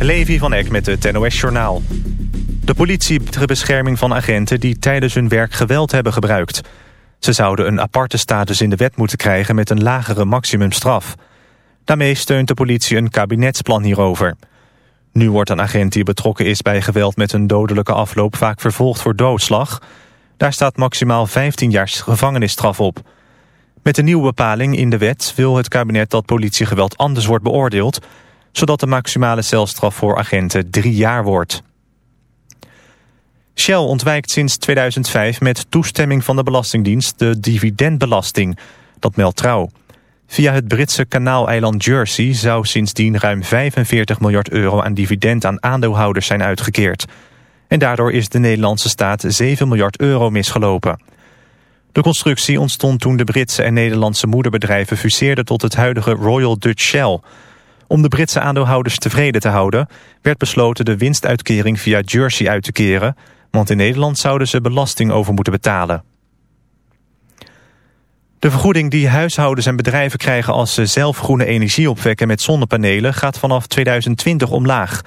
Levi van Eck met het NOS-journaal. De politie biedt bescherming van agenten die tijdens hun werk geweld hebben gebruikt. Ze zouden een aparte status in de wet moeten krijgen met een lagere maximumstraf. Daarmee steunt de politie een kabinetsplan hierover. Nu wordt een agent die betrokken is bij geweld met een dodelijke afloop vaak vervolgd voor doodslag. Daar staat maximaal 15 jaar gevangenisstraf op. Met de nieuwe bepaling in de wet wil het kabinet dat politiegeweld anders wordt beoordeeld zodat de maximale celstraf voor agenten drie jaar wordt. Shell ontwijkt sinds 2005 met toestemming van de Belastingdienst de dividendbelasting. Dat meldt trouw. Via het Britse kanaaleiland Jersey zou sindsdien ruim 45 miljard euro aan dividend aan aandeelhouders zijn uitgekeerd. En daardoor is de Nederlandse staat 7 miljard euro misgelopen. De constructie ontstond toen de Britse en Nederlandse moederbedrijven fuseerden tot het huidige Royal Dutch Shell... Om de Britse aandeelhouders tevreden te houden... werd besloten de winstuitkering via Jersey uit te keren... want in Nederland zouden ze belasting over moeten betalen. De vergoeding die huishoudens en bedrijven krijgen... als ze zelf groene energie opwekken met zonnepanelen... gaat vanaf 2020 omlaag.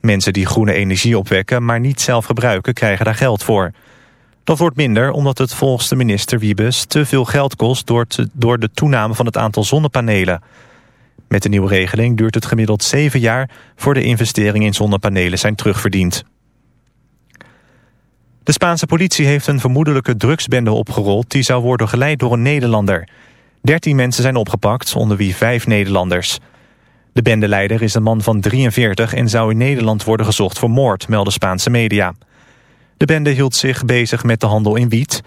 Mensen die groene energie opwekken, maar niet zelf gebruiken... krijgen daar geld voor. Dat wordt minder omdat het volgens de minister Wiebes... te veel geld kost door, door de toename van het aantal zonnepanelen... Met de nieuwe regeling duurt het gemiddeld zeven jaar... voor de investeringen in zonnepanelen zijn terugverdiend. De Spaanse politie heeft een vermoedelijke drugsbende opgerold... die zou worden geleid door een Nederlander. Dertien mensen zijn opgepakt, onder wie vijf Nederlanders. De bendeleider is een man van 43 en zou in Nederland worden gezocht voor moord... melden Spaanse media. De bende hield zich bezig met de handel in wiet...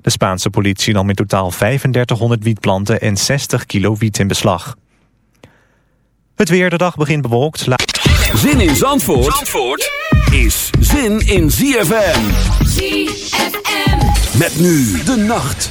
De Spaanse politie nam in totaal 3500 wietplanten en 60 kilo wiet in beslag. Het weer, de dag begint bewolkt. Zin in Zandvoort, Zandvoort is zin in ZFM. ZFM. Met nu de nacht.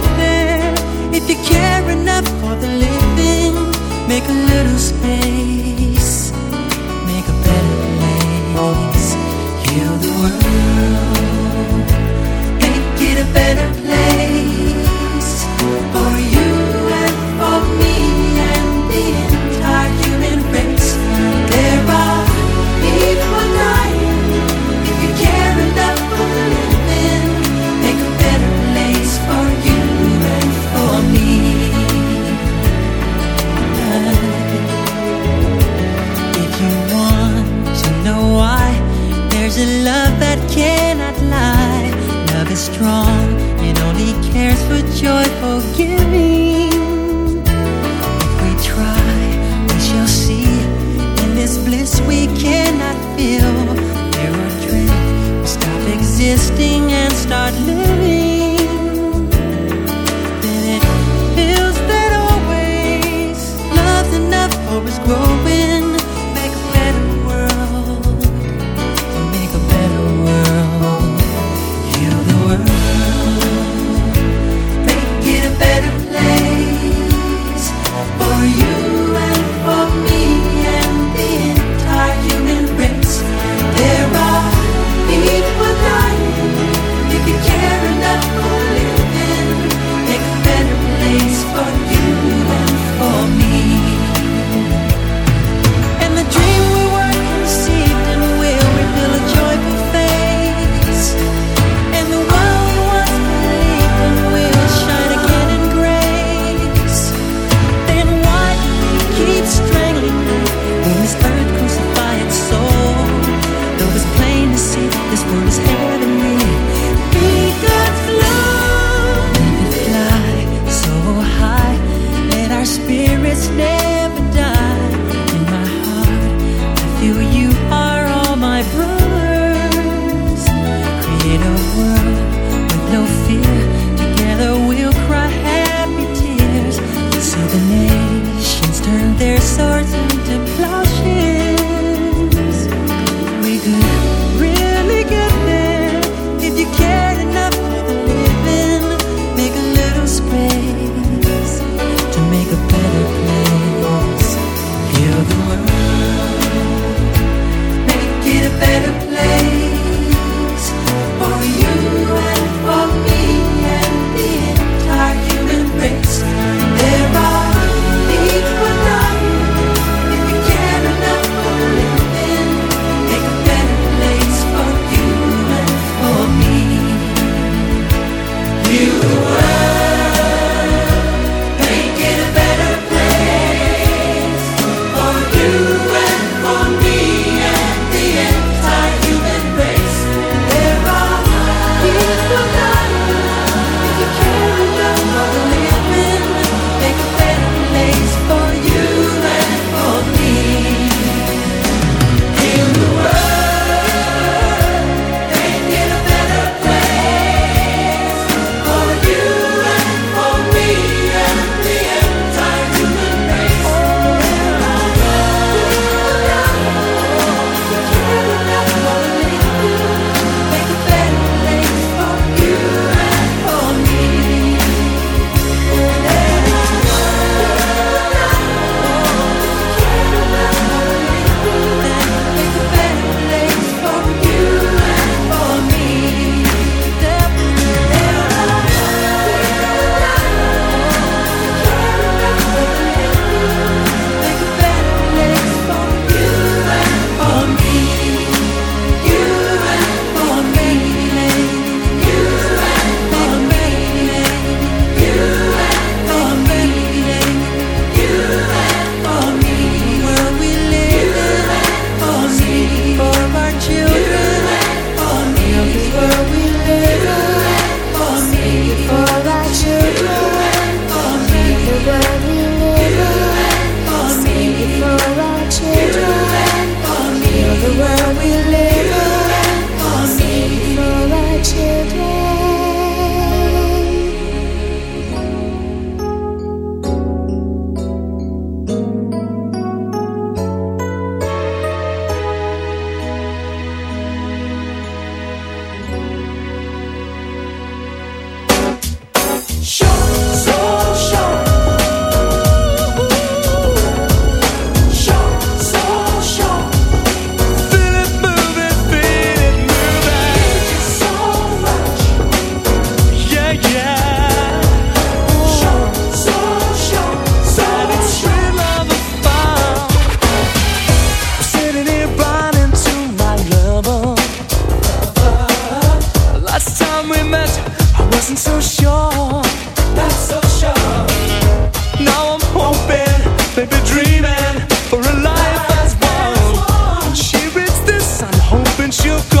行こう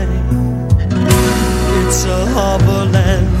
it's a harbor land.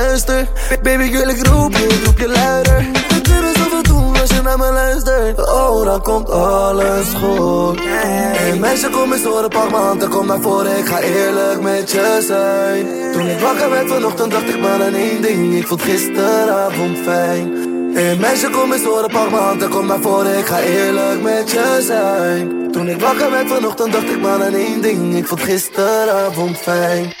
Baby girl, ik roep je, ik roep je luider. Zoveel doen als je naar me luistert. Oh, dan komt alles goed. Hey meisje, kom eens horen, pak m'n hand en kom naar voren. Ik ga eerlijk met je zijn. Toen ik wakker werd vanochtend, dacht ik maar aan één ding. Ik vond gisteravond fijn. Hey meisje, kom eens horen, pak m'n hand en kom naar voren. Ik ga eerlijk met je zijn. Toen ik wakker werd vanochtend, dacht ik maar aan één ding. Ik vond gisteravond fijn.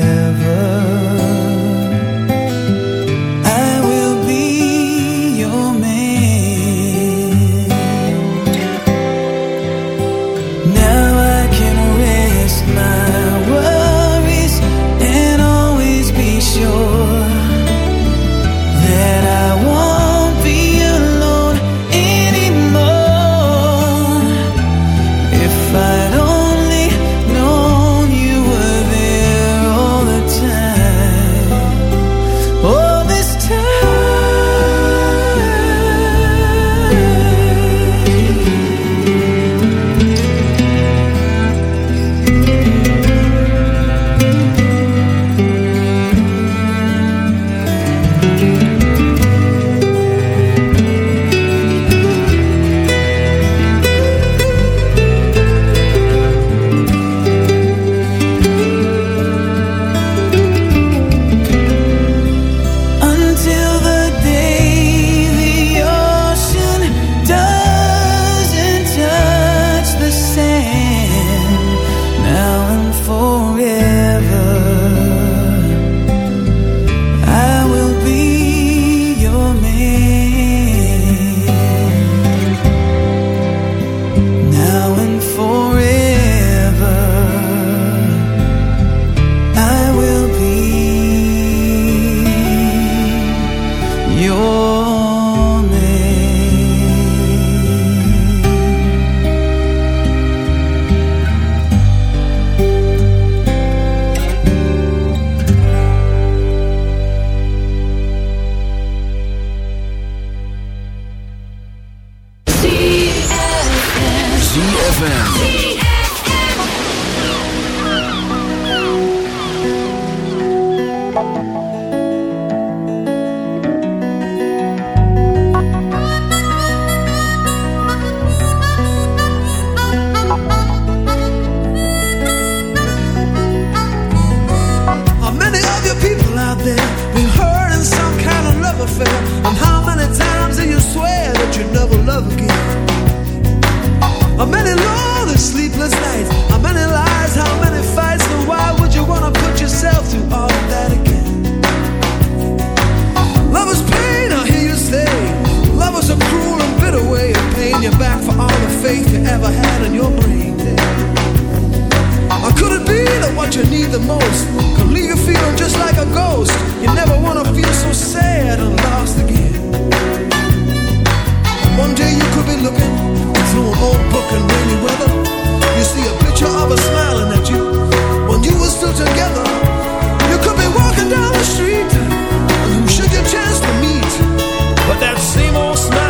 never ZFM. I had in your brain. Or could it be that what you need the most could leave you feeling just like a ghost? You never want to feel so sad and lost again. One day you could be looking through an old book in rainy weather. You see a picture of her smiling at you when you were still together. You could be walking down the street and who should you chance to meet? But that same old smile.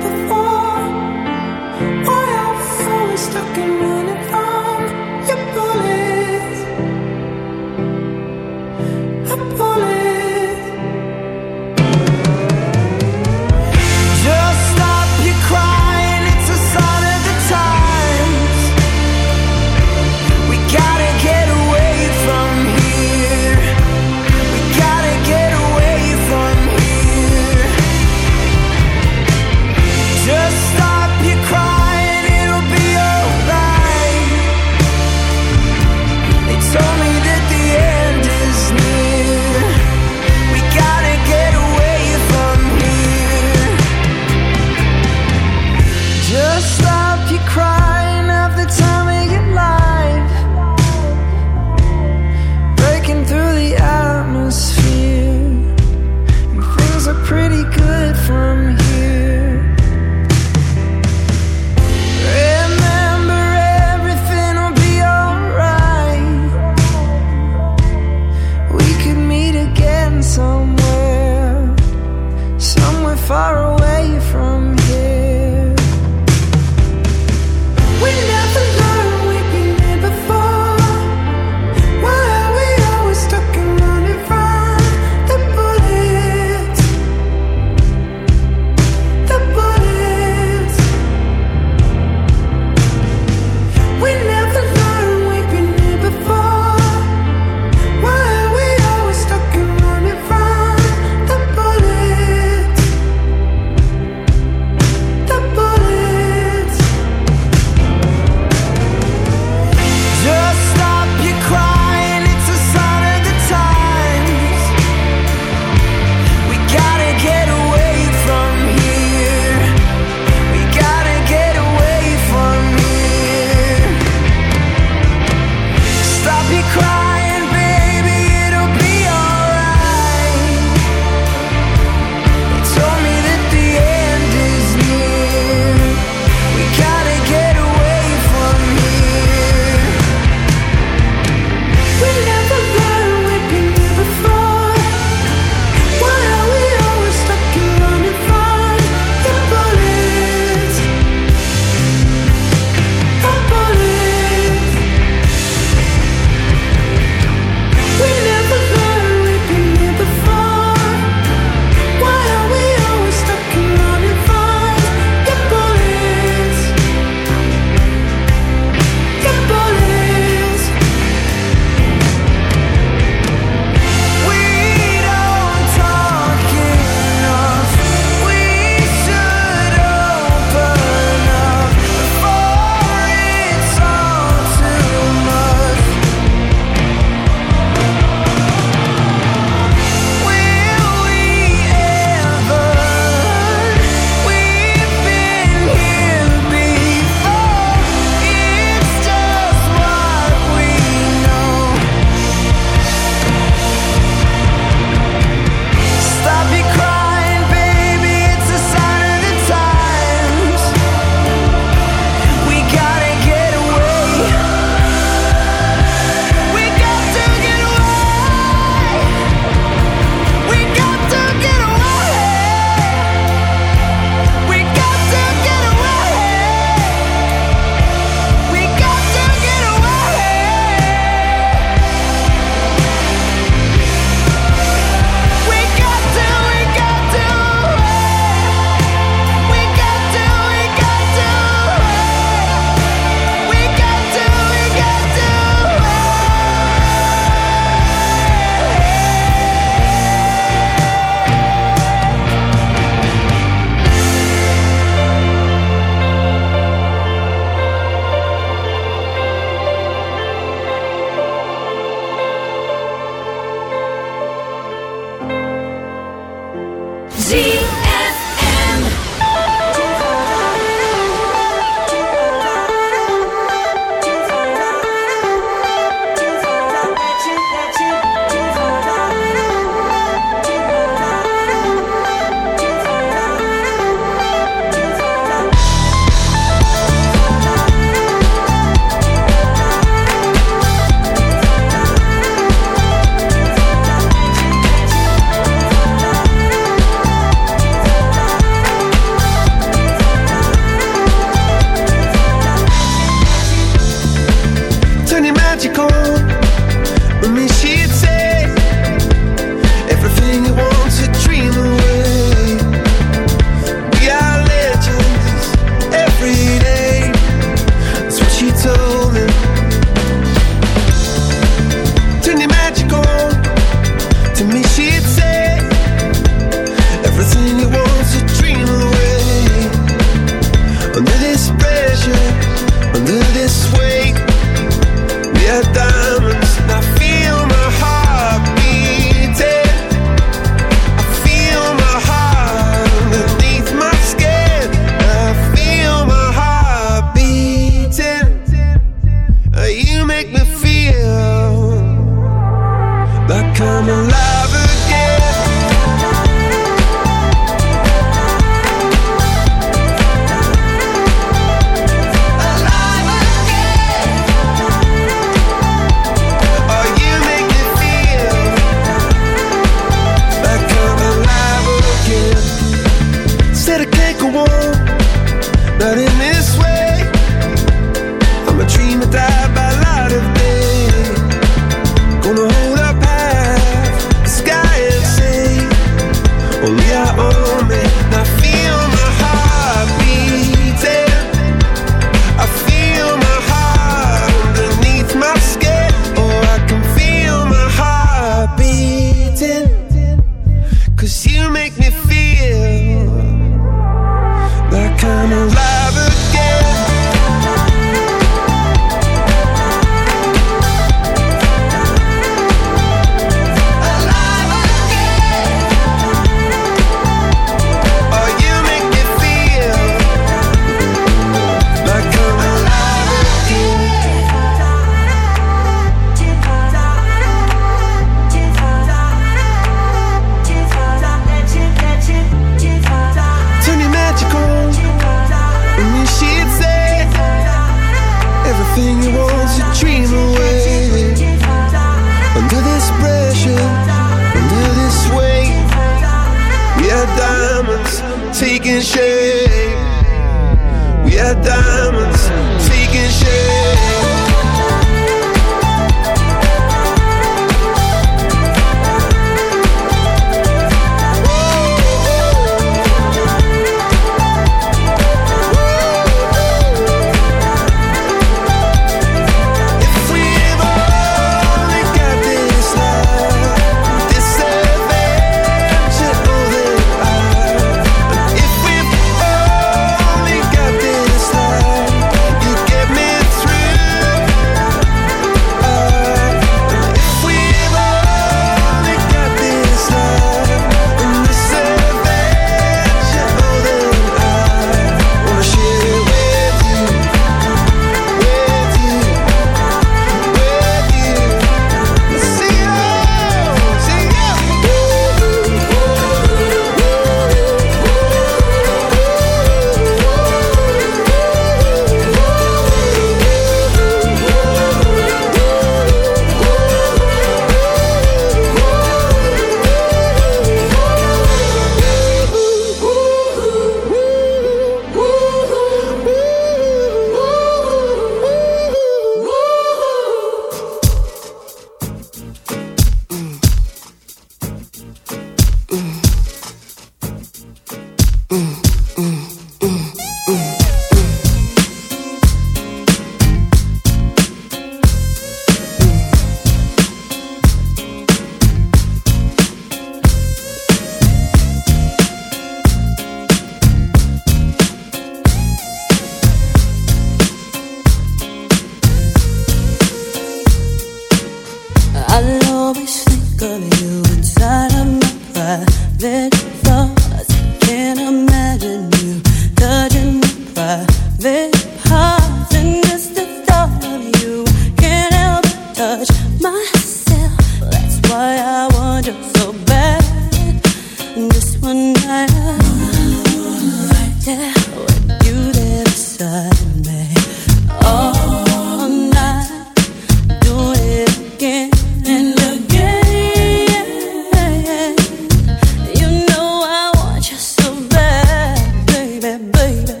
baby,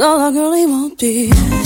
all I really want be